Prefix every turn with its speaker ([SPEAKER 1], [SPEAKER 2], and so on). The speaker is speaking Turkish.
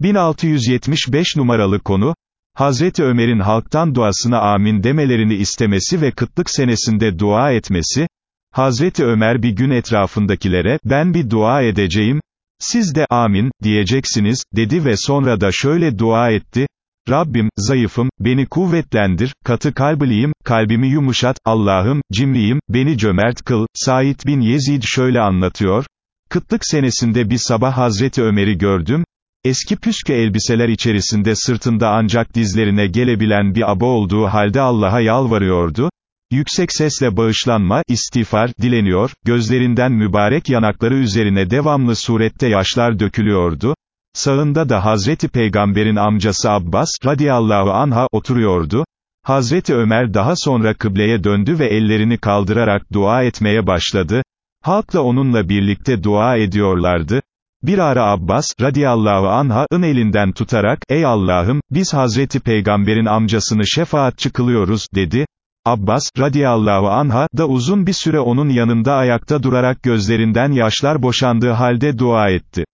[SPEAKER 1] 1675 numaralı konu, Hazreti Ömer'in halktan duasına amin demelerini istemesi ve kıtlık senesinde dua etmesi, Hazreti Ömer bir gün etrafındakilere, ben bir dua edeceğim, siz de amin, diyeceksiniz, dedi ve sonra da şöyle dua etti, Rabbim, zayıfım, beni kuvvetlendir, katı kalbliyim, kalbimi yumuşat, Allah'ım, cimriyim, beni cömert kıl, Said bin Yezid şöyle anlatıyor, kıtlık senesinde bir sabah Hazreti Ömer'i gördüm, eski püskü elbiseler içerisinde sırtında ancak dizlerine gelebilen bir aba olduğu halde Allah'a yalvarıyordu, yüksek sesle bağışlanma, istiğfar, dileniyor, gözlerinden mübarek yanakları üzerine devamlı surette yaşlar dökülüyordu, Sağında da Hazreti Peygamber'in amcası Abbas, radiyallahu anha, oturuyordu. Hazreti Ömer daha sonra kıbleye döndü ve ellerini kaldırarak dua etmeye başladı. Halk da onunla birlikte dua ediyorlardı. Bir ara Abbas, radiyallahu anha'ın elinden tutarak, ey Allah'ım, biz Hazreti Peygamber'in amcasını şefaatçi kılıyoruz, dedi. Abbas, radiyallahu anha, da uzun bir süre onun yanında ayakta durarak gözlerinden yaşlar boşandığı halde dua etti.